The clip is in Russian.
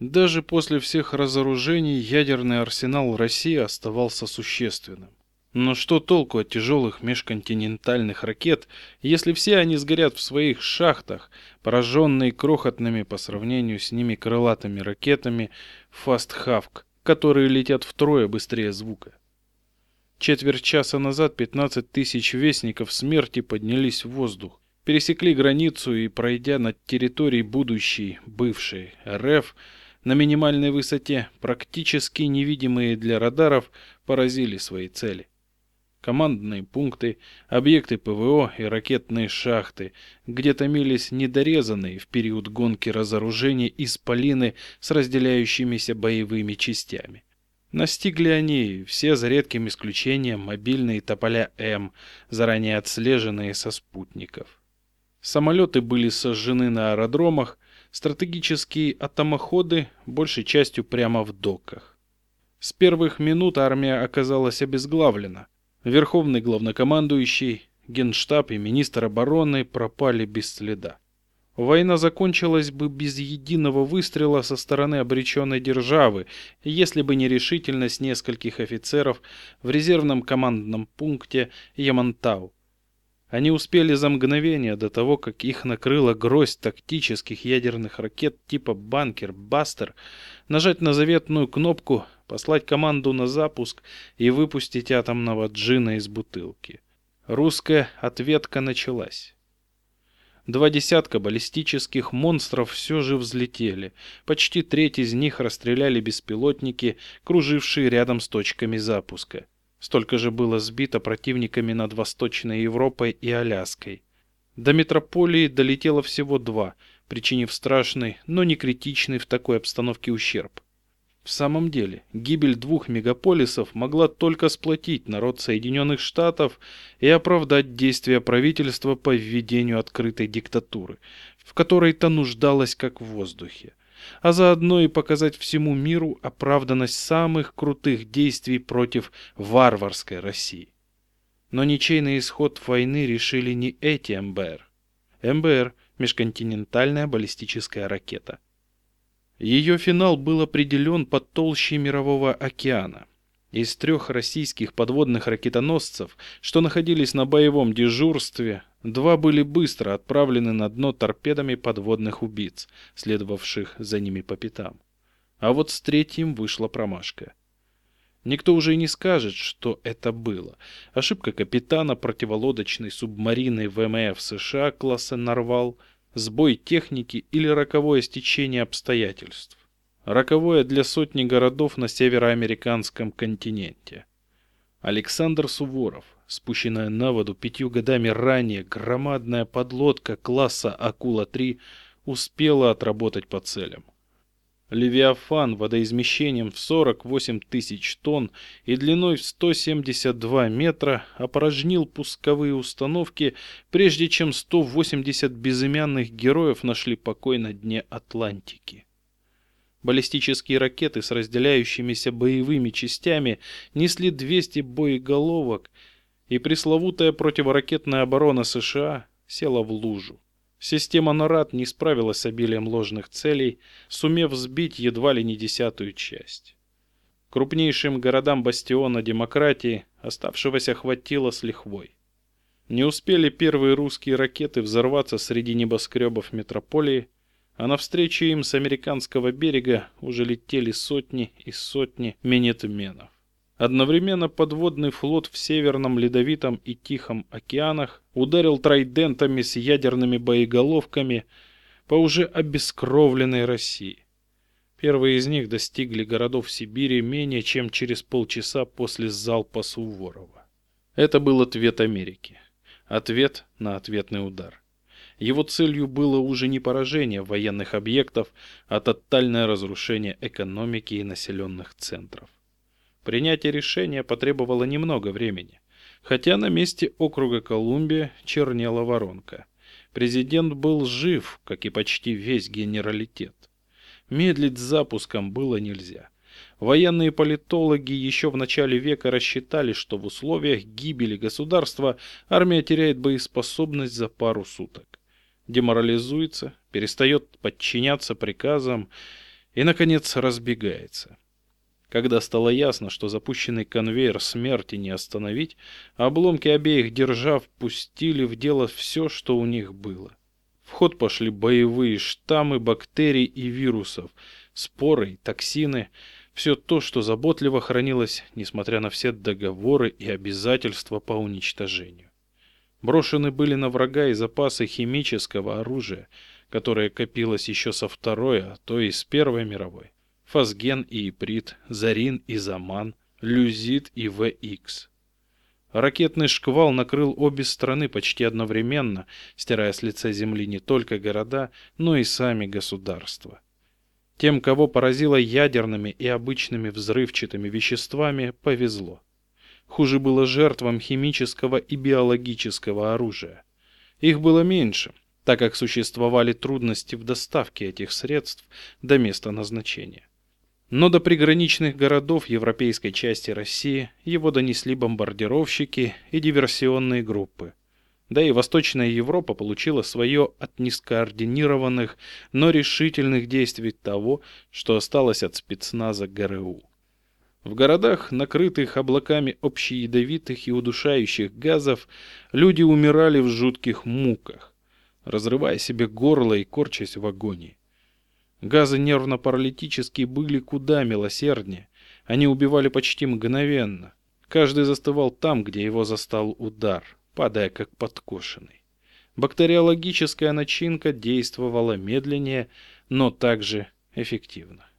Даже после всех разоружений ядерный арсенал России оставался существенным. Но что толку от тяжелых межконтинентальных ракет, если все они сгорят в своих шахтах, пораженные крохотными по сравнению с ними крылатыми ракетами «Фастхавк», которые летят втрое быстрее звука? Четверть часа назад 15 тысяч вестников смерти поднялись в воздух, пересекли границу и, пройдя над территорией будущей, бывшей РФ, на минимальной высоте, практически невидимые для радаров, поразили свои цели. Командные пункты, объекты ПВО и ракетные шахты, где томились недорезанные в период гонки разоружения исполины с разделяющимися боевыми частями. Настигли они все за редким исключением мобильные тополя М, заранее отслеженные со спутников. Самолеты были сожжены на аэродромах, стратегические атомоходы большей частью прямо в доках. С первых минут армия оказалась обезглавлена. Верховный главнокомандующий, генштаб и министр обороны пропали без следа. Война закончилась бы без единого выстрела со стороны обреченной державы, если бы не решительность нескольких офицеров в резервном командном пункте Ямантау. Они успели за мгновение до того, как их накрыла гроздь тактических ядерных ракет типа «Банкер», «Бастер», нажать на заветную кнопку, послать команду на запуск и выпустить атомного джина из бутылки. Русская ответка началась. Два десятка баллистических монстров все же взлетели. Почти треть из них расстреляли беспилотники, кружившие рядом с точками запуска. Столько же было сбито противниками над Восточной Европой и Аляской. До метрополии долетело всего два, причинив страшный, но не критичный в такой обстановке ущерб. В самом деле, гибель двух мегаполисов могла только сплотить народ Соединенных Штатов и оправдать действия правительства по введению открытой диктатуры, в которой-то нуждалась как в воздухе, а заодно и показать всему миру оправданность самых крутых действий против варварской России. Но ничейный исход войны решили не эти МБР. МБР – межконтинентальная баллистическая ракета – ее финал был определен под толщей мирового океана. Из трех российских подводных ракетоносцев, что находились на боевом дежурстве, два были быстро отправлены на дно торпедами подводных убийц, следовавших за ними по пятам. А вот с третьим вышла промашка. Никто уже и не скажет, что это было. Ошибка капитана противолодочной субмарины ВМФ США класса «Нарвал», сбой техники или роковое стечение обстоятельств. Роковое для сотни городов на североамериканском континенте. Александр Суворов, спущенная на воду пятью годами ранее громадная подлодка класса «Акула-3» успела отработать по целям. Левиафан водоизмещением в 48 тысяч тонн и длиной в 172 метра опорожнил пусковые установки, прежде чем 180 безымянных героев нашли покой на дне Атлантики. Баллистические ракеты с разделяющимися боевыми частями несли 200 боеголовок, и пресловутая противоракетная оборона США села в лужу. Система НАРАД не справилась с обилием ложных целей, сумев сбить едва ли не десятую часть. Крупнейшим городам бастиона демократии оставшегося хватило с лихвой. Не успели первые русские ракеты взорваться среди небоскребов метрополии, а навстречу им с американского берега уже летели сотни и сотни минетменов. Одновременно подводный флот в Северном Ледовитом и Тихом океанах ударил трайдентами с ядерными боеголовками по уже обескровленной России. Первые из них достигли городов Сибири менее чем через полчаса после залпа Суворова. Это был ответ Америки. Ответ на ответный удар. Его целью было уже не поражение военных объектов, а тотальное разрушение экономики и населенных центров. Принятие решения потребовало немного времени, хотя на месте округа Колумбия чернела воронка. Президент был жив, как и почти весь генералитет. Медлить с запуском было нельзя. Военные политологи еще в начале века рассчитали, что в условиях гибели государства армия теряет боеспособность за пару суток. Деморализуется, перестает подчиняться приказам и, наконец, разбегается. Когда стало ясно, что запущенный конвейер смерти не остановить, обломки обеих держав пустили в дело все, что у них было. В ход пошли боевые штаммы бактерий и вирусов, споры, токсины, все то, что заботливо хранилось, несмотря на все договоры и обязательства по уничтожению. Брошены были на врага и запасы химического оружия, которое копилось еще со Второй, а то и с Первой мировой. Фазген и Иприт, Зарин и Заман, Люзит и ВХ. Ракетный шквал накрыл обе страны почти одновременно, стирая с лица земли не только города, но и сами государства. Тем, кого поразило ядерными и обычными взрывчатыми веществами, повезло. Хуже было жертвам химического и биологического оружия. Их было меньше, так как существовали трудности в доставке этих средств до места назначения. Но до приграничных городов европейской части России его донесли бомбардировщики и диверсионные группы. Да и Восточная Европа получила свое от нескоординированных, но решительных действий того, что осталось от спецназа ГРУ. В городах, накрытых облаками общеядовитых и удушающих газов, люди умирали в жутких муках, разрывая себе горло и корчась в агонии. Газы нервно-паралитические были куда милосерднее. Они убивали почти мгновенно. Каждый застывал там, где его застал удар, падая как подкошенный. Бактериологическая начинка действовала медленнее, но также эффективно.